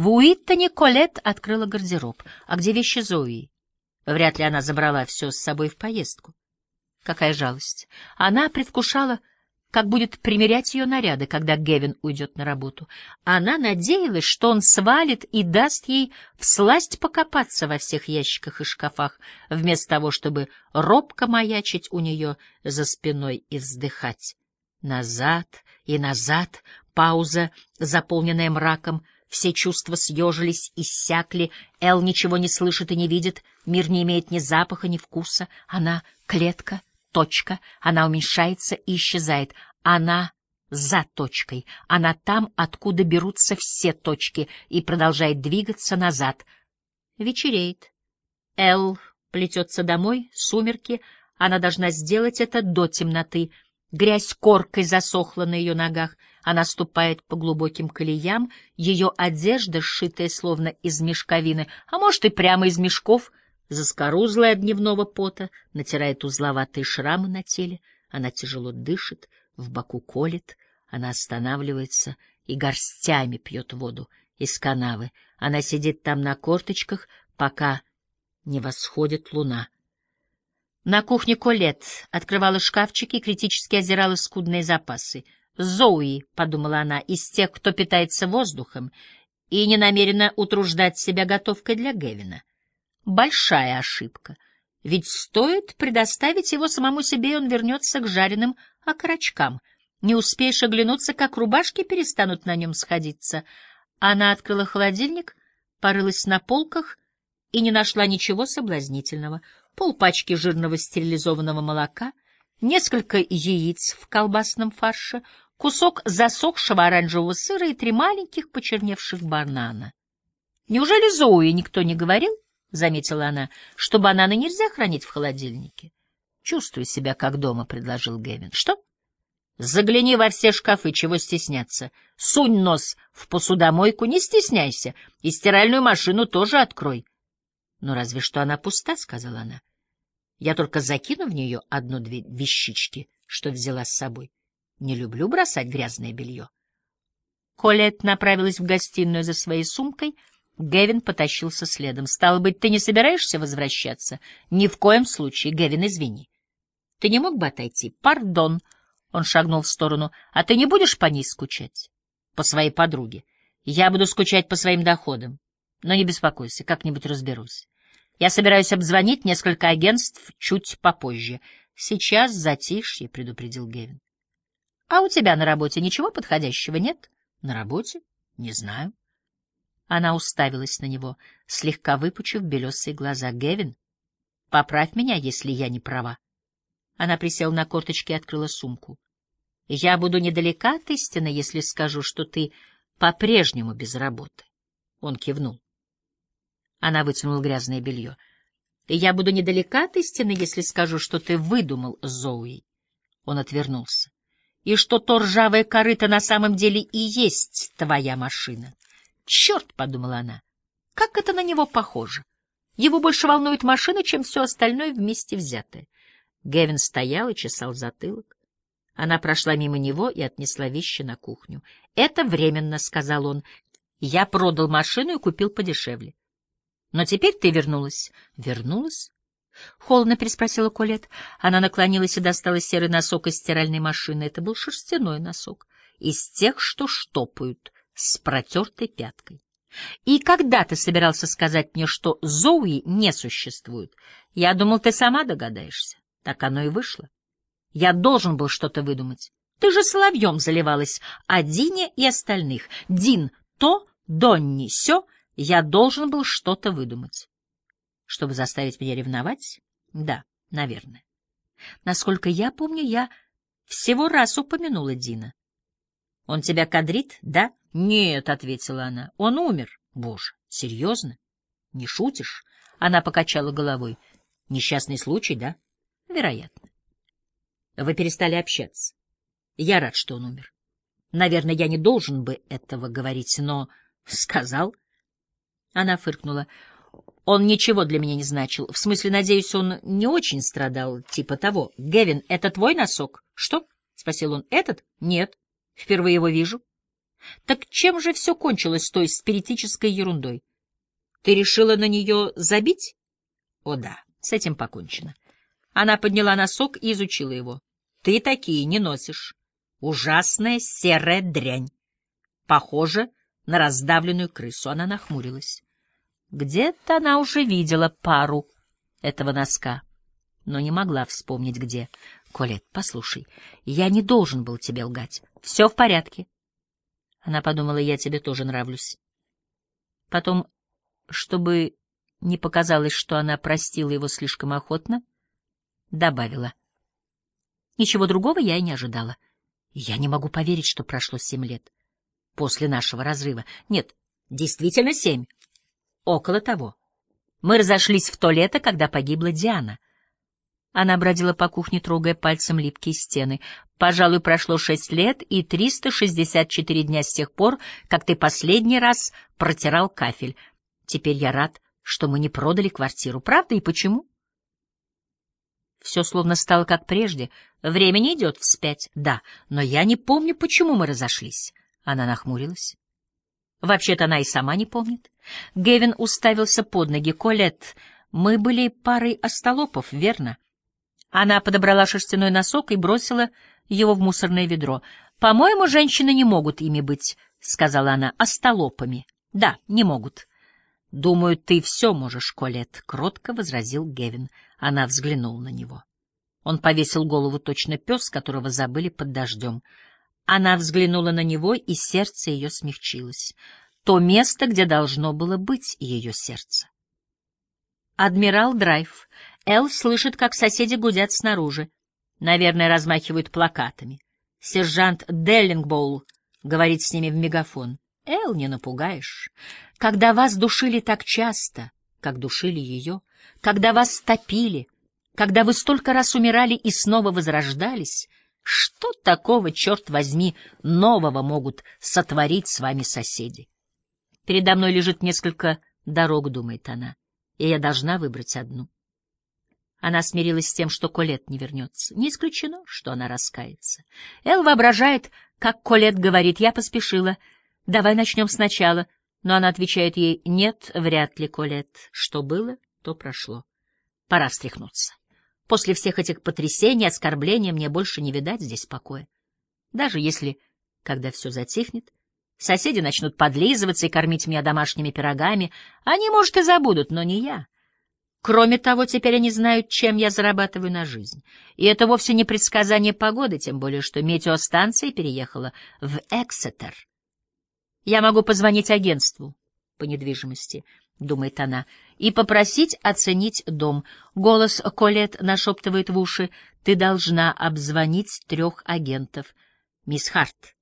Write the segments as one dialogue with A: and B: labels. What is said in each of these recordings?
A: В Уиттоне Колет открыла гардероб. А где вещи Зои? Вряд ли она забрала все с собой в поездку. Какая жалость. Она предвкушала как будет примерять ее наряды, когда Гевин уйдет на работу. Она надеялась, что он свалит и даст ей всласть покопаться во всех ящиках и шкафах, вместо того, чтобы робко маячить у нее за спиной и вздыхать. Назад и назад, пауза, заполненная мраком, все чувства съежились, иссякли, Эл ничего не слышит и не видит, мир не имеет ни запаха, ни вкуса, она — клетка — точка, она уменьшается и исчезает. Она за точкой, она там, откуда берутся все точки, и продолжает двигаться назад. Вечереет. Эл плетется домой, сумерки, она должна сделать это до темноты. Грязь коркой засохла на ее ногах, она ступает по глубоким колеям, ее одежда, сшитая словно из мешковины, а может и прямо из мешков, заскорузлая дневного пота, натирает узловатые шрамы на теле, она тяжело дышит, в боку колет, она останавливается и горстями пьет воду из канавы. Она сидит там на корточках, пока не восходит луна. На кухне Колет открывала шкафчики и критически озирала скудные запасы. «Зоуи», — подумала она, — «из тех, кто питается воздухом и не намерена утруждать себя готовкой для Гевина» большая ошибка. Ведь стоит предоставить его самому себе, и он вернется к жареным окорочкам. Не успеешь оглянуться, как рубашки перестанут на нем сходиться. Она открыла холодильник, порылась на полках и не нашла ничего соблазнительного. Полпачки жирного стерилизованного молока, несколько яиц в колбасном фарше, кусок засохшего оранжевого сыра и три маленьких почерневших банана. Неужели Зоуи никто не говорил? — заметила она, — что бананы нельзя хранить в холодильнике. — Чувствуй себя как дома, — предложил Гевин. — Что? — Загляни во все шкафы, чего стесняться. Сунь нос в посудомойку, не стесняйся, и стиральную машину тоже открой. — Ну, разве что она пуста, — сказала она. — Я только закину в нее одну-две вещички, что взяла с собой. Не люблю бросать грязное белье. Колет направилась в гостиную за своей сумкой — Гевин потащился следом. «Стало быть, ты не собираешься возвращаться?» «Ни в коем случае, Гевин, извини». «Ты не мог бы отойти?» «Пардон», — он шагнул в сторону. «А ты не будешь по ней скучать?» «По своей подруге. Я буду скучать по своим доходам. Но не беспокойся, как-нибудь разберусь. Я собираюсь обзвонить несколько агентств чуть попозже. Сейчас затишье», — предупредил Гевин. «А у тебя на работе ничего подходящего нет?» «На работе? Не знаю». Она уставилась на него, слегка выпучив белесые глаза. «Гевин, поправь меня, если я не права». Она присела на корточки и открыла сумку. «Я буду недалека от истины, если скажу, что ты по-прежнему без работы». Он кивнул. Она вытянула грязное белье. «Я буду недалека от истины, если скажу, что ты выдумал Зоуи». Он отвернулся. «И что то ржавое корыто на самом деле и есть твоя машина». «Черт!» — подумала она. «Как это на него похоже? Его больше волнует машина, чем все остальное вместе взятое». Гевин стоял и чесал затылок. Она прошла мимо него и отнесла вещи на кухню. «Это временно», — сказал он. «Я продал машину и купил подешевле». «Но теперь ты вернулась». «Вернулась?» — холодно переспросила Колет. Она наклонилась и достала серый носок из стиральной машины. Это был шерстяной носок, из тех, что штопают с протертой пяткой. И когда ты собирался сказать мне, что Зоуи не существует? Я думал, ты сама догадаешься. Так оно и вышло. Я должен был что-то выдумать. Ты же соловьем заливалась о Дине и остальных. Дин то, Донни сё. Я должен был что-то выдумать. Чтобы заставить меня ревновать? Да, наверное. Насколько я помню, я всего раз упомянула Дина. Он тебя кадрит, да? Нет, ответила она. Он умер. Боже, серьезно? Не шутишь? Она покачала головой. Несчастный случай, да? Вероятно. Вы перестали общаться. Я рад, что он умер. Наверное, я не должен бы этого говорить, но сказал. Она фыркнула. Он ничего для меня не значил. В смысле, надеюсь, он не очень страдал, типа того. Гевин, это твой носок? Что? — спросил он. Этот? Нет. Впервые его вижу. Так чем же все кончилось с той спиритической ерундой? Ты решила на нее забить? О да, с этим покончено. Она подняла носок и изучила его. Ты такие не носишь. Ужасная серая дрянь. Похоже на раздавленную крысу. Она нахмурилась. Где-то она уже видела пару этого носка, но не могла вспомнить, где. Колет, послушай, я не должен был тебе лгать. Все в порядке. Она подумала, я тебе тоже нравлюсь. Потом, чтобы не показалось, что она простила его слишком охотно, добавила. Ничего другого я и не ожидала. Я не могу поверить, что прошло семь лет после нашего разрыва. Нет, действительно семь. Около того. Мы разошлись в то лето, когда погибла Диана. Она бродила по кухне, трогая пальцем липкие стены. Пожалуй, прошло шесть лет и триста шестьдесят четыре дня с тех пор, как ты последний раз протирал кафель. Теперь я рад, что мы не продали квартиру. Правда и почему? Все словно стало как прежде. Время не идет вспять. Да, но я не помню, почему мы разошлись. Она нахмурилась. Вообще-то она и сама не помнит. Гевин уставился под ноги. Колет, мы были парой остолопов, верно? Она подобрала шерстяной носок и бросила его в мусорное ведро. «По-моему, женщины не могут ими быть», — сказала она, — «остолопами». «Да, не могут». «Думаю, ты все можешь, Колет», — кротко возразил Гевин. Она взглянула на него. Он повесил голову точно пес, которого забыли под дождем. Она взглянула на него, и сердце ее смягчилось. То место, где должно было быть ее сердце. Адмирал Драйв. Эл слышит, как соседи гудят снаружи. Наверное, размахивают плакатами. Сержант Деллингбоул говорит с ними в мегафон. Эл не напугаешь. Когда вас душили так часто, как душили ее, когда вас топили, когда вы столько раз умирали и снова возрождались, что такого, черт возьми, нового могут сотворить с вами соседи? Передо мной лежит несколько дорог, думает она, и я должна выбрать одну. Она смирилась с тем, что Колет не вернется. Не исключено, что она раскается. Эл воображает, как Колет говорит, я поспешила, давай начнем сначала. Но она отвечает ей, нет, вряд ли, Колет. Что было, то прошло. Пора встряхнуться. После всех этих потрясений, оскорблений мне больше не видать здесь покоя. Даже если, когда все затихнет, соседи начнут подлизываться и кормить меня домашними пирогами, они, может, и забудут, но не я. Кроме того, теперь они знают, чем я зарабатываю на жизнь. И это вовсе не предсказание погоды, тем более, что метеостанция переехала в Эксетер. Я могу позвонить агентству по недвижимости, — думает она, — и попросить оценить дом. Голос Колет нашептывает в уши, ты должна обзвонить трех агентов. Мисс Харт.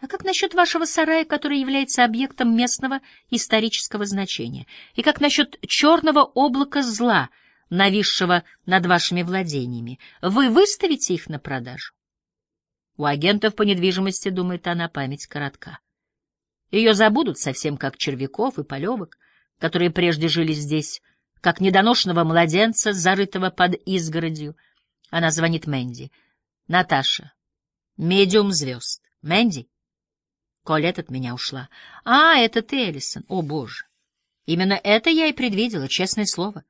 A: А как насчет вашего сарая, который является объектом местного исторического значения? И как насчет черного облака зла, нависшего над вашими владениями? Вы выставите их на продажу? У агентов по недвижимости, думает она, память коротка. Ее забудут совсем как червяков и полевок, которые прежде жили здесь, как недоношенного младенца, зарытого под изгородью. Она звонит Мэнди. «Наташа, медиум звезд. Мэнди?» Колет от меня ушла. «А, это ты, Эллисон. О, боже! Именно это я и предвидела, честное слово.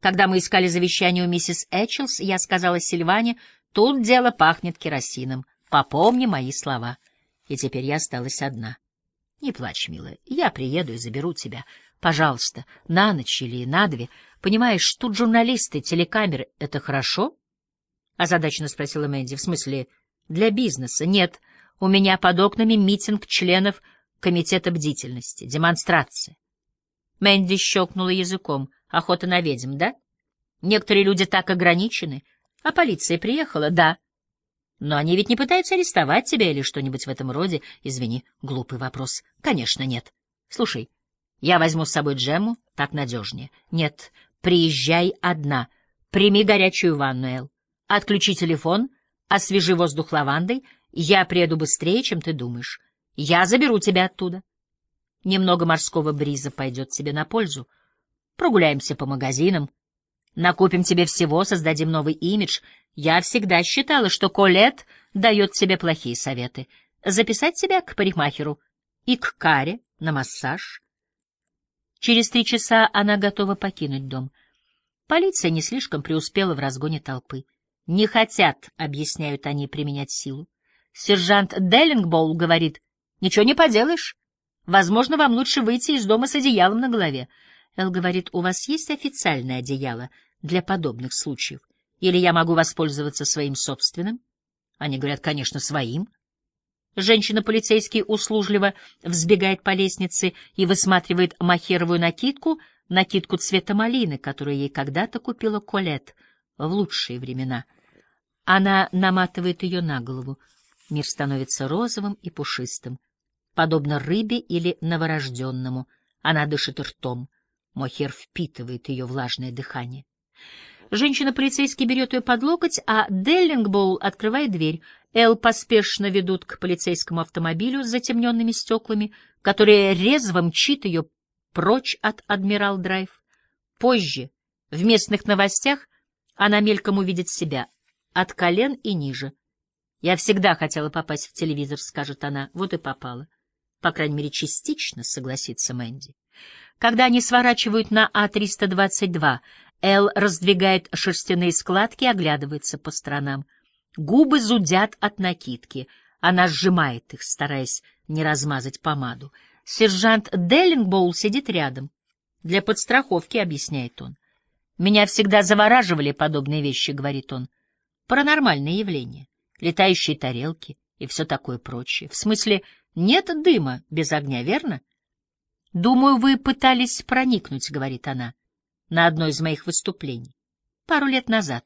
A: Когда мы искали завещание у миссис Эчелс, я сказала Сильване, тут дело пахнет керосином. Попомни мои слова. И теперь я осталась одна. Не плачь, милая, я приеду и заберу тебя. Пожалуйста, на ночь или на две. Понимаешь, тут журналисты, телекамеры. Это хорошо? Озадаченно спросила Мэнди. В смысле, для бизнеса? Нет, у меня под окнами митинг членов комитета бдительности, демонстрация. Мэнди щелкнула языком. Охота на ведьм, да? Некоторые люди так ограничены. А полиция приехала, да. Но они ведь не пытаются арестовать тебя или что-нибудь в этом роде. Извини, глупый вопрос. Конечно, нет. Слушай, я возьму с собой Джему, так надежнее. Нет, приезжай одна. Прими горячую ванну, Эл. Отключи телефон, освежи воздух лавандой. Я приеду быстрее, чем ты думаешь. Я заберу тебя оттуда. Немного морского бриза пойдет тебе на пользу. Прогуляемся по магазинам, Накупим тебе всего, создадим новый имидж. Я всегда считала, что Колет дает тебе плохие советы. Записать себя к парикмахеру и к каре на массаж. Через три часа она готова покинуть дом. Полиция не слишком преуспела в разгоне толпы. Не хотят, объясняют они, применять силу. Сержант Деллингбоул говорит, ничего не поделаешь. Возможно, вам лучше выйти из дома с одеялом на голове. Эл говорит, у вас есть официальное одеяло для подобных случаев? Или я могу воспользоваться своим собственным? Они говорят, конечно, своим. Женщина-полицейский услужливо взбегает по лестнице и высматривает махеровую накидку, накидку цвета малины, которую ей когда-то купила Колет в лучшие времена. Она наматывает ее на голову. Мир становится розовым и пушистым, подобно рыбе или новорожденному. Она дышит ртом. Мохер впитывает ее влажное дыхание. Женщина-полицейский берет ее под локоть, а Деллингбоул открывает дверь. Эл поспешно ведут к полицейскому автомобилю с затемненными стеклами, который резво мчит ее прочь от Адмирал-Драйв. Позже, в местных новостях, она мельком увидит себя от колен и ниже. «Я всегда хотела попасть в телевизор», — скажет она. Вот и попала. По крайней мере, частично, согласится Мэнди. Когда они сворачивают на А-322, Эл раздвигает шерстяные складки и оглядывается по сторонам. Губы зудят от накидки. Она сжимает их, стараясь не размазать помаду. Сержант Деллингбоул сидит рядом. Для подстраховки, объясняет он. Меня всегда завораживали подобные вещи, говорит он. Паранормальные явления, летающие тарелки и все такое прочее. В смысле, нет дыма без огня, верно? Думаю, вы пытались проникнуть, говорит она на одно из моих выступлений. Пару лет назад,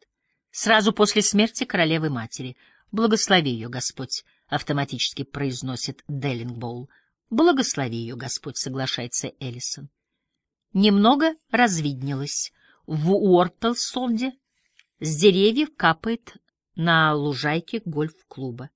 A: сразу после смерти королевы-матери. Благослови ее, Господь, — автоматически произносит Деллингбоул. Благослови ее, Господь, — соглашается Эллисон. Немного развиднелось. В Уортлсолде с деревьев капает на лужайке гольф-клуба.